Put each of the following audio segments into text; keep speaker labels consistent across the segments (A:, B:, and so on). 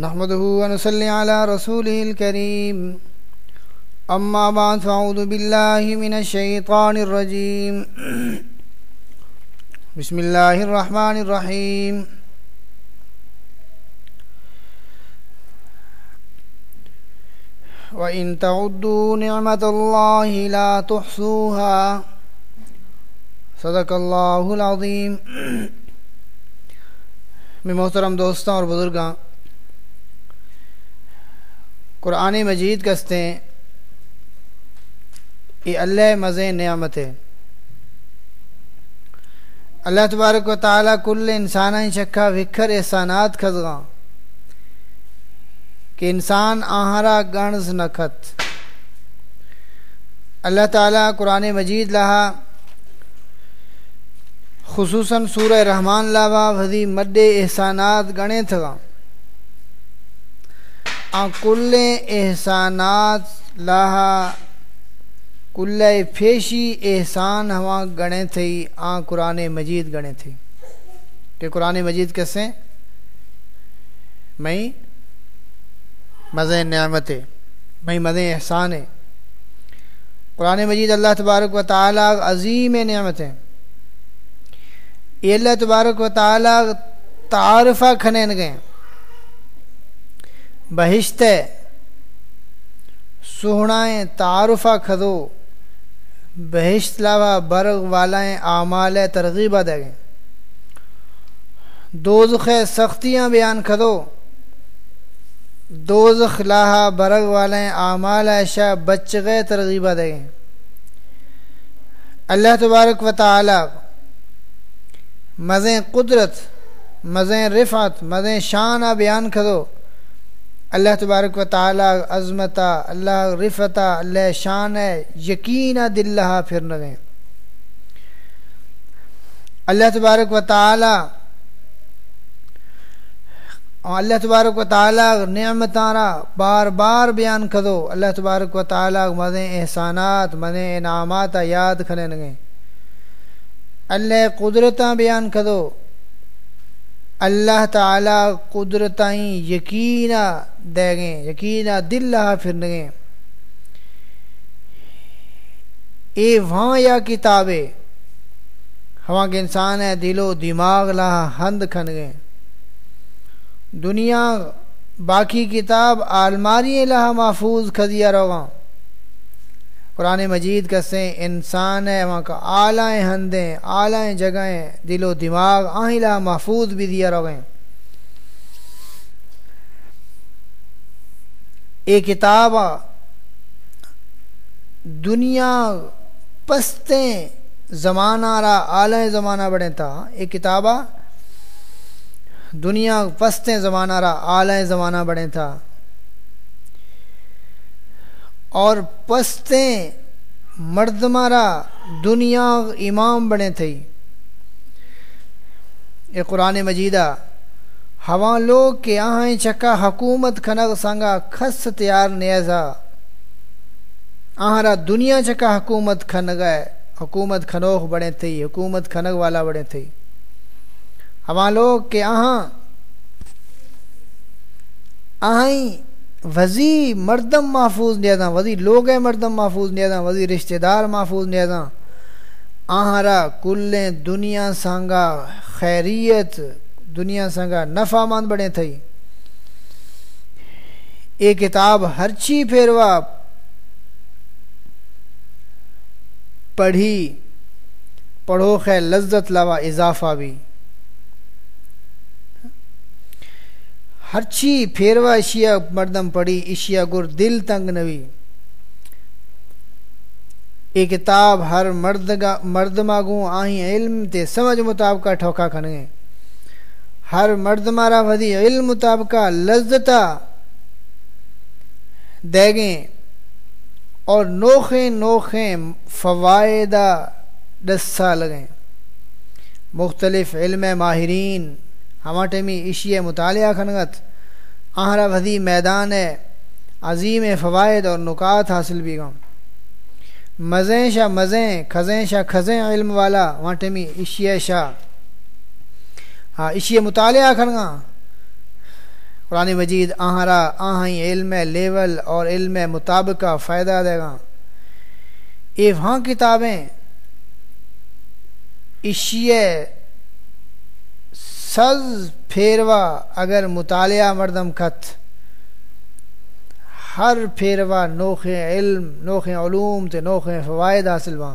A: نحمده ونصلي على رسوله الكريم. أما بعد، فأعوذ بالله من الشيطان الرجيم. بسم الله الرحمن الرحيم. وإن تعدوا نعمة الله لا تحصوها. صدق اللہ العظیم میں محترم دوستوں اور بزرگاں قرآن مجید کستے یہ اللہ مزے نعمت ہے۔ اللہ تبارک و تعالیٰ کل انسان چکھا وکھر احسانات کھزگاں کہ انسان آہرا گنز نکھت اللہ تعالیٰ قرآن مجید لہا، خصوصاً سورہ رحمان لاوا وزی مد احسانات گنے تھگا آ کل احسانات لاہا، کل پھیشی احسان ہوا گنے تھے آ قرآن مجید گنے تھے۔ کہ قرآن مجید کیسے؟ میں مزے نعمت ہے میں مزے احسان ہے قرآن مجید اللہ تبارک و تعالیٰ عظیم نعمت ہے یہ اللہ تبارک و تعالیٰ تعارفہ کھنین گئے بہشت سہنائیں تعارفہ کھدو۔ بہشت لاوا برغ والائیں اعمال ترغیبہ دے گئے دوزخ سختیاں بیان کھدو۔ دوزخ لاہا برغ والائیں اعمال ایشا بچ گئے ترغیبہ دے اللہ تبارک و تعالیٰ مزیں قدرت، مزیں رفعت، مزیں شان بیان کرو اللہ تبارک و تعالی عظمتا اللہ رفتا اللہ شان ہے، یقین دل پھر نگیں اللہ تبارک و تعالی، اللہ تبارک و تعالی نعمتارا بار بار بیان کرو اللہ تبارک و تعالی مزیں احسانات مزیں انعامات یاد کھنے نگیں اللہ قدرتاں بیان کرو اللہ تعالی قدرتیں یقینا دے گئیں یقینا دل لہا پھر گئیں اے وہاں یا کتابیں ہوا کے انسان ہے دل و دماغ لہا ہند کھن گئے دنیا باقی کتاب آلماری لہا محفوظ کھدیا رواں۔ قرآن مجید کسیں انسان ہے، وہاں کا آلائیں ہندیں، آلائیں جگہیں دل و دماغ آہلا محفوظ بھی دیا رویں ایک کتاب دنیا پستیں زمانہ را، آلائیں زمانہ بڑھیں تھا ایک کتاب دنیا پستیں زمانہ را، آلائیں زمانہ بڑھیں تھا اور پستیں مرد مارا دنیا امام بنے تھے۔ یہ قرآن مجیدہ، ہوا لوگ کے آہیں چکا حکومت کھنگ سنگا کھس تیار نیزا۔ آہرا دنیا چکا حکومت کھن گئے حکومت کھنوخ بڑے تھے، حکومت کھنگ والا بڑے تھے۔ ہوا لوگ کے آہاں، آہیں وزی مردم محفوظ نیازاں وزی لوگ مردم محفوظ نیازاں وزی رشتہ دار محفوظ نیازاں آہرا کل دنیا سانگا خیریت، دنیا سانگا نفع مند بڑے تھئی۔ یہ کتاب، ہر چی پھیروا پڑھی، پڑھو خے لذت لوا اضافہ بھی۔ ہر چی پھیروا اشیا مردم پڑی اشیا گر دل تنگ نوی۔ یہ کتاب ہر مرد مرد ماگوں آہیں علم تے سمجھ مطابقہ ٹھوکا کھنگیں ہر مرد مارا ودی علم مطابقہ لذتا دے گیں اور نوخیں نوخیں فوائدہ ڈسا لگیں۔ مختلف علم ماہرین ٹیمی اشیاء مطالعہ کھنگت آہرا وزی میدان ہے عظیم فوائد اور نکات حاصل بھی گا مزیں شاہ مزیں کھزیں شاہ کھزیں علم والا وہاں ٹیمی اشیاء شاہ۔ ہاں اشیاء مطالعہ کھنگا قرآن مجید آہرا آہیں علم لیول اور علم مطابقہ فائدہ دے گا۔ یہ وہاں کتابیں اشیے سز پھیروا اگر مطالعہ مردم خط ہر پھیروا نوخے علم نوخے علوم تے نوخے فوائد حاصل وہاں۔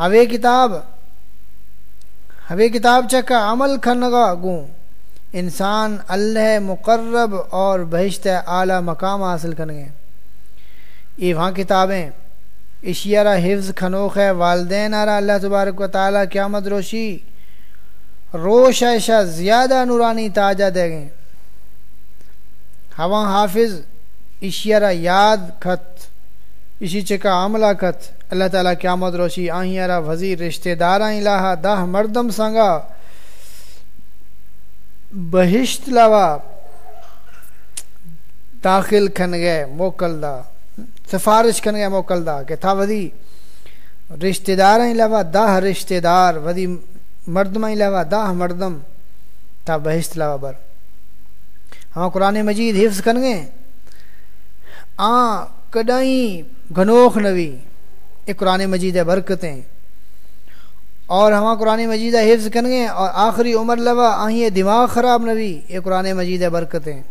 A: ہوے کتاب ہوے کتاب چکا عمل کھنگا گوں۔ انسان اللہ مقرب اور بہشت اعلیٰ مقام حاصل کرنے یہ وہاں کتابیں اشیارہ حفظ کھنوخ ہے والدین آرہ اللہ تبارک و تعالیٰ قیامت روشی۔ روش ایشا زیادہ نورانی تاجہ دے گئے۔ ہوا حافظ اشیارہ یاد خط اسی چکا عملہ خط اللہ تعالیٰ قیامت روشی آہیارہ وزیر رشتہ دارہ الہا دہ مردم سنگا۔ بہشت لوا داخل کھن گئے موکل دا۔ سفارش کھن گئے موکل دا کہ تھا ودی رشتہ دار لوا داہ رشتہ دار۔ ودی مردم لوا داہ مردم تھا بہشت لوا بر ہاں قرآن مجید حفظ کھن گئے آ کڈائیں گھنوخ نوی۔ یہ قرآن مجید برکتیں۔ اور ہماں قرآن مجید حفظ کن گے۔ اور آخری عمر لوا آہیں دماغ خراب نبی یہ قرآن مجید برکتیں۔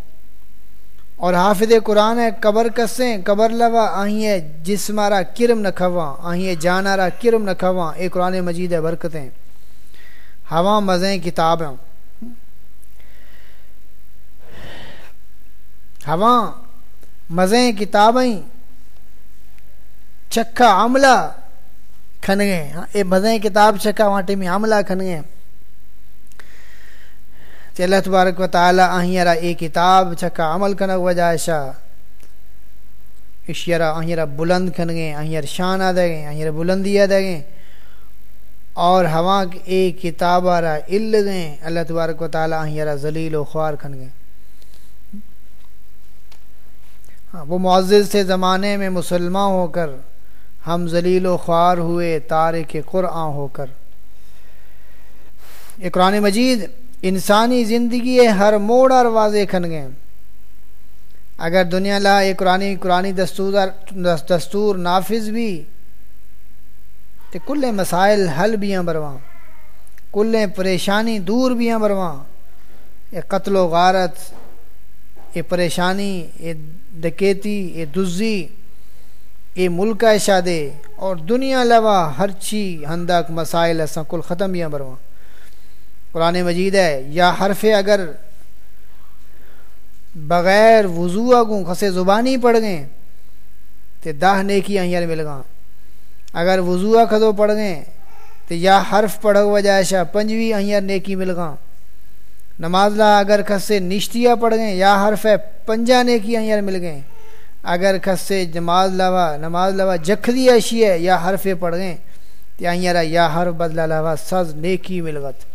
A: اور حافظ قرآن قبر کسیں، قبر لوا آہیں جسمارا کرم نہ کھواں۔ آہیں جانارا کرم نہ کھواں۔ یہ قرآن مجید برکتیں۔ ہوا مزیں کتابیں ہوا مزیں کتابیں چکھا عملہ کھن گئے اے مزیں کتاب چکا وہاں ٹیمی عملہ کھن گئے تے اللہ تبارک و تعالی آہیرہ اے کتاب چکا عمل کھن وجہ شا اشیرہ آہیرہ بلند کھن گئے آہیرہ شان آدھے گئے آہیرہ بلندی آدھے گئے اور ہوا اے کتاب آرہ ال گئے اللہ تبارک و تعالی آہیرہ ذلیل و خوار کھن گئے۔ ہاں وہ معزز سے زمانے میں مسلمان ہو کر۔ ہم ذلیل و خوار ہوئے، تارک قرآن ہو کر۔ یہ قرآن مجید انسانی زندگی ہر موڑ اور واضح کھن گئے۔ اگر دنیا لا، یہ قرآن قرآن دستور دستور نافذ بھی تو کل مسائل حل بھی برواں کل پریشانی دور بھی برواں یہ قتل و غارت یہ پریشانی یہ ڈکیتی یہ دزی، اے ملک ایشا اور دنیا لوا ہر چی ہندک مسائل ایسا کل ختم یا برواں قرآن مجید ہے، یا حرف اگر بغیر وضو اگوں خسے زبانی پڑ گئے تو داہ نیکی آئیں مل گا اگر وضو کھدو پڑ گئے تو یا حرف پڑھ وجہ شا پنجوی آئیں نیکی مل گا نماز لا اگر خسے نشتیہ پڑھ گئے یا حرف ہے پنجا نیکی آئیں مل گئے اگر کھسے جماز لوا نماز لوا جکھ دی ایشی ہے، یا حرف پڑھ گئے یا یا حرف بدلا لوا سز نیکی ملغت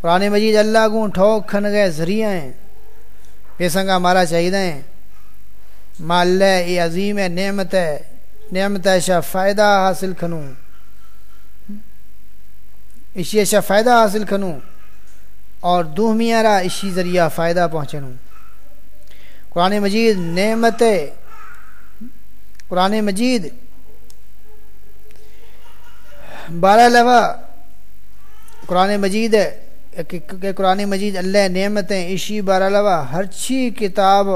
A: قرآن مجید اللہ کو ٹھوک کھن گئے ذریعہ ہیں۔ پیسنگا مارا چاہیے ہیں۔ مال یہ عظیم ہے، نعمت ہے۔ نعمت ایشا فائدہ حاصل کھنوں اسی ایشا فائدہ حاصل کھنوں اور دو میارا اسی ذریعہ فائدہ پہنچنوں قرآن مجید نعمت قرآن مجید بارہ لوا قرآن مجید کہ قرآن مجید اللہ نعمتیں عشی بارہ لوا ہر چی کتاب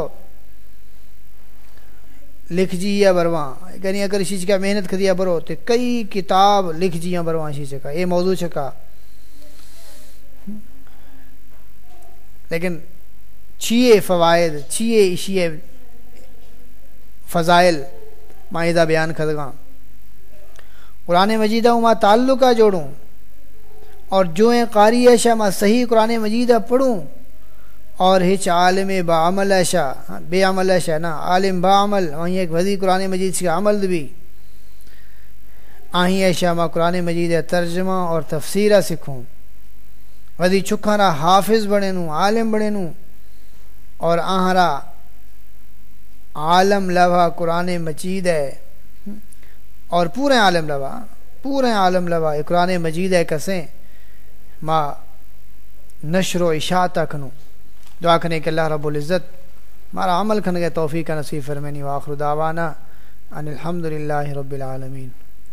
A: لکھ جی یا برواں یعنی اگر اسی چکا محنت کر برو، تو کئی کتاب لکھ جی برواں اسی چکا یہ موضوع چکا لیکن چھیے فوائد چھیے اشیے فضائل معاہدہ بیان کردگاں قرآن مجیدہ ما تعلقہ جوڑوں۔ اور جو قاری ایشا ما صحیح قرآن مجیدہ پڑھوں۔ اور ہچ عالم با عمل بے عمل ایشا نا، عالم با عمل، وہیں ایک وزی قرآن مجید سے عمل بھی۔ آہیں ایشا ما قرآن مجید ترجمہ اور تفسیرہ سکھوں وزی چکھانا حافظ بڑے نوں عالم بڑے نوں اور آہرا عالم لوا قرآن مجید ہے۔ اور پورے عالم لوا پورے عالم لوا قرآن مجید ہے کسیں؟ ما نشر و اشاعت کنو دعا کریں کہ اللہ رب العزت ہمارا عمل کھن گئے توفیق کا نصیب فرمینی واخر دعوانا ان الحمد للہ رب العالمین۔